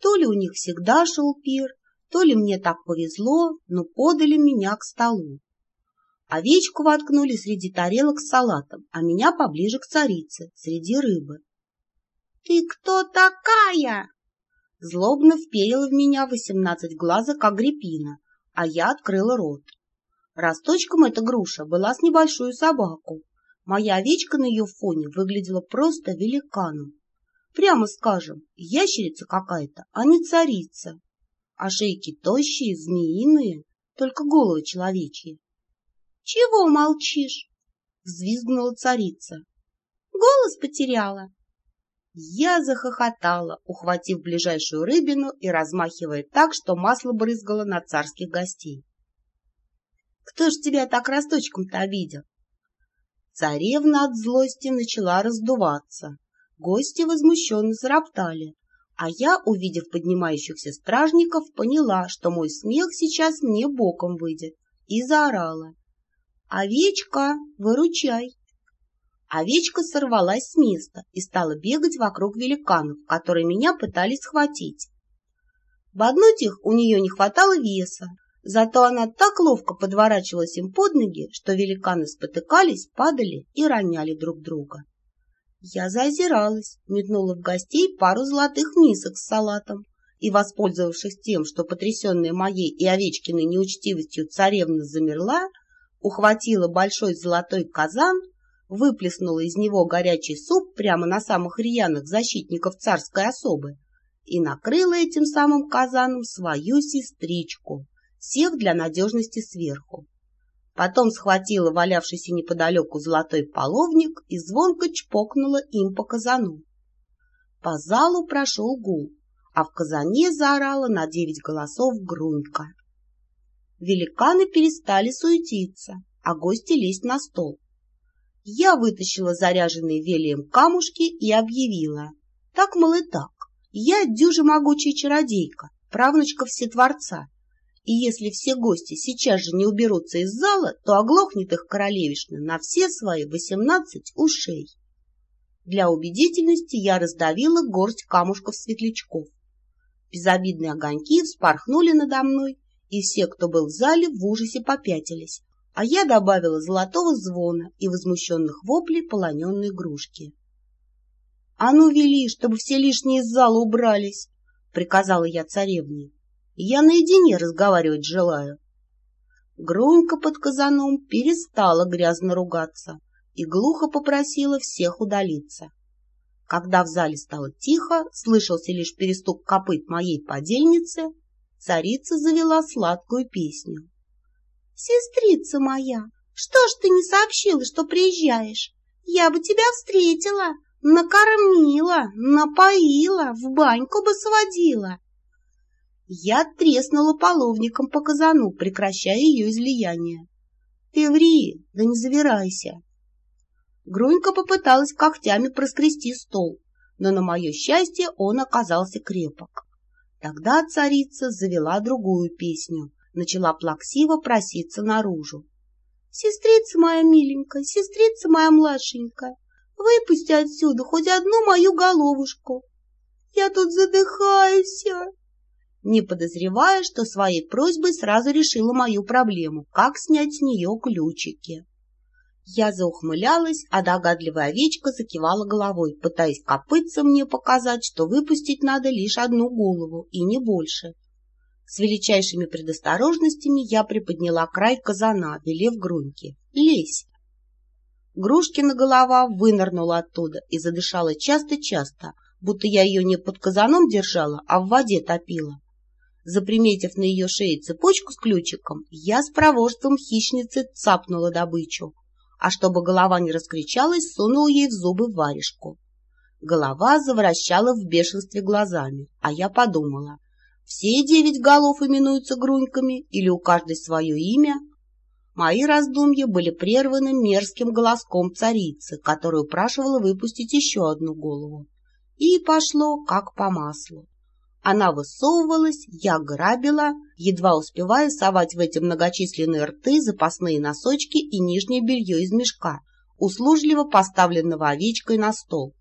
То ли у них всегда шел пир, то ли мне так повезло, но подали меня к столу. Овечку воткнули среди тарелок с салатом, а меня поближе к царице, среди рыбы. — Ты кто такая? Злобно вперила в меня восемнадцать глазок Агриппина, а я открыла рот. Росточком эта груша была с небольшую собаку. Моя овечка на ее фоне выглядела просто великаном. Прямо скажем, ящерица какая-то, а не царица. А шейки тощие, змеиные, только головы человечьи. — Чего молчишь? — взвизгнула царица. — Голос потеряла. Я захохотала, ухватив ближайшую рыбину и размахивая так, что масло брызгало на царских гостей. «Кто ж тебя так росточком-то обидел?» Царевна от злости начала раздуваться. Гости возмущенно зароптали, а я, увидев поднимающихся стражников, поняла, что мой смех сейчас мне боком выйдет, и заорала. «Овечка, выручай!» Овечка сорвалась с места и стала бегать вокруг великанов, которые меня пытались схватить. Боднуть их у нее не хватало веса, зато она так ловко подворачивалась им под ноги, что великаны спотыкались, падали и роняли друг друга. Я заозиралась, метнула в гостей пару золотых мисок с салатом и, воспользовавшись тем, что потрясенная моей и Овечкиной неучтивостью царевна замерла, ухватила большой золотой казан выплеснула из него горячий суп прямо на самых рьяных защитников царской особы и накрыла этим самым казаном свою сестричку, сев для надежности сверху. Потом схватила валявшийся неподалеку золотой половник и звонко чпокнула им по казану. По залу прошел гул, а в казане заорала на девять голосов грунька. Великаны перестали суетиться, а гости лезть на стол. Я вытащила заряженные велием камушки и объявила. Так, мол, и так. Я дюжа могучая чародейка, правнучка Всетворца. И если все гости сейчас же не уберутся из зала, то оглохнет их королевишна на все свои восемнадцать ушей. Для убедительности я раздавила горсть камушков-светлячков. Безобидные огоньки вспорхнули надо мной, и все, кто был в зале, в ужасе попятились, а я добавила золотого звона и возмущенных воплей полоненной игрушки. — А ну, вели, чтобы все лишние из зала убрались, — приказала я царевне. — Я наедине разговаривать желаю. Громко под казаном перестала грязно ругаться и глухо попросила всех удалиться. Когда в зале стало тихо, слышался лишь перестук копыт моей подельницы, царица завела сладкую песню. «Сестрица моя, что ж ты не сообщила, что приезжаешь? Я бы тебя встретила, накормила, напоила, в баньку бы сводила». Я треснула половником по казану, прекращая ее излияние. «Ты ври, да не завирайся!» Грунька попыталась когтями проскрести стол, но, на мое счастье, он оказался крепок. Тогда царица завела другую песню, начала плаксиво проситься наружу. — Сестрица моя миленькая, сестрица моя младшенькая, выпусти отсюда хоть одну мою головушку. Я тут задыхаюсь. Не подозревая, что своей просьбой сразу решила мою проблему, как снять с нее ключики. Я заухмылялась, а догадливая овечка закивала головой, пытаясь копытцем мне показать, что выпустить надо лишь одну голову и не больше. С величайшими предосторожностями я приподняла край казана, велев груньке. «Лезь!» Грушкина голова вынырнула оттуда и задышала часто-часто, будто я ее не под казаном держала, а в воде топила. Заприметив на ее шее цепочку с ключиком, я с проворством хищницы цапнула добычу, а чтобы голова не раскричалась, сунула ей в зубы варежку. Голова завращала в бешенстве глазами, а я подумала — все девять голов именуются груньками или у каждой свое имя? Мои раздумья были прерваны мерзким голоском царицы, которая упрашивала выпустить еще одну голову. И пошло как по маслу. Она высовывалась, я грабила, едва успевая совать в эти многочисленные рты запасные носочки и нижнее белье из мешка, услужливо поставленного овечкой на стол.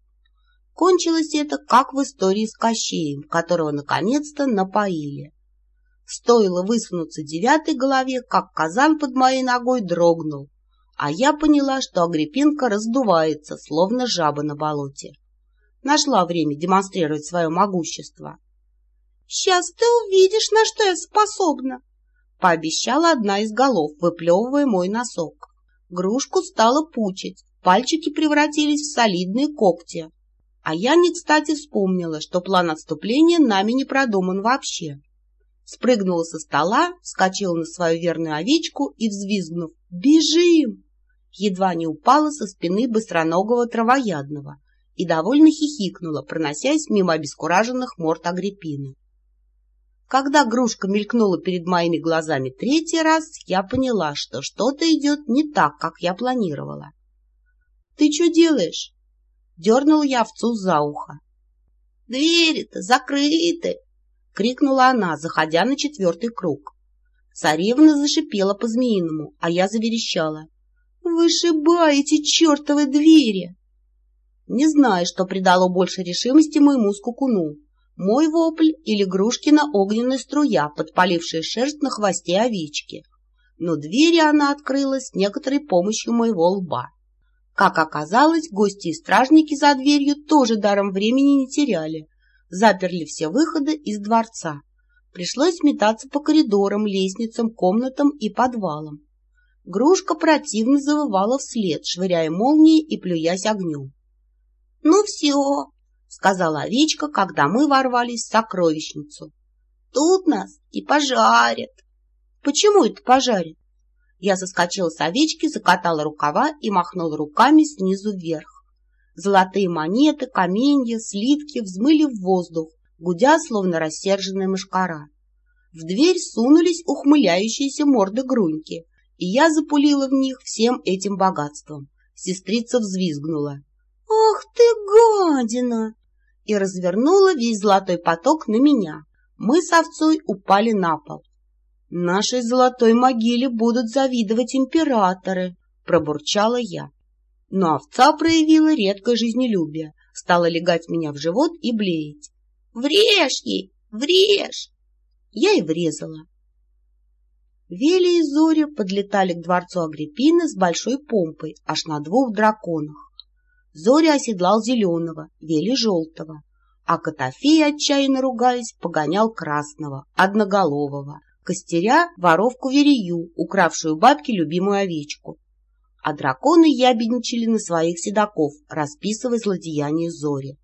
Кончилось это, как в истории с Кощеем, которого наконец-то напоили. Стоило высунуться девятой голове, как казан под моей ногой дрогнул, а я поняла, что Агриппинка раздувается, словно жаба на болоте. Нашла время демонстрировать свое могущество. «Сейчас ты увидишь, на что я способна!» — пообещала одна из голов, выплевывая мой носок. Грушку стало пучить, пальчики превратились в солидные когти. А я не кстати вспомнила, что план отступления нами не продуман вообще. Спрыгнула со стола, вскочила на свою верную овечку и, взвизгнув «Бежим!», едва не упала со спины быстроногого травоядного и довольно хихикнула, проносясь мимо обескураженных морд Агриппины. Когда грушка мелькнула перед моими глазами третий раз, я поняла, что что-то идет не так, как я планировала. — Ты что делаешь? — дернула я овцу за ухо. — Двери-то закрыты! — крикнула она, заходя на четвертый круг. Царевна зашипела по-змеиному, а я заверещала. — Вышибаете чертовы двери! Не знаю, что придало больше решимости моему скукуну мой вопль или Грушкина огненная струя, подпалившая шерсть на хвосте овечки. Но двери она открыла с некоторой помощью моего лба. Как оказалось, гости и стражники за дверью тоже даром времени не теряли. Заперли все выходы из дворца. Пришлось метаться по коридорам, лестницам, комнатам и подвалам. Грушка противно завывала вслед, швыряя молнии и плюясь огнем. — Ну все, — сказала овечка, когда мы ворвались в сокровищницу. — Тут нас и пожарят. — Почему это пожарят? Я соскочила с овечки, закатала рукава и махнула руками снизу вверх. Золотые монеты, каменья, слитки взмыли в воздух, гудя, словно рассерженная мышкара. В дверь сунулись ухмыляющиеся морды груньки, и я запулила в них всем этим богатством. Сестрица взвизгнула. «Ах ты, гадина!» И развернула весь золотой поток на меня. Мы с овцой упали на пол. «Нашей золотой могиле будут завидовать императоры», — пробурчала я. Но овца проявила редкое жизнелюбие, стала легать меня в живот и блеять. «Врежь ей! Врежь!» Я и врезала. Вели и Зоря подлетали к дворцу Агриппины с большой помпой, аж на двух драконах. Зоря оседлал зеленого, Вели желтого, а Котофей, отчаянно ругаясь, погонял красного, одноголового, костеря воровку Верею, укравшую бабки любимую овечку. А драконы ябедничали на своих седаков, расписывая злодеяния Зори.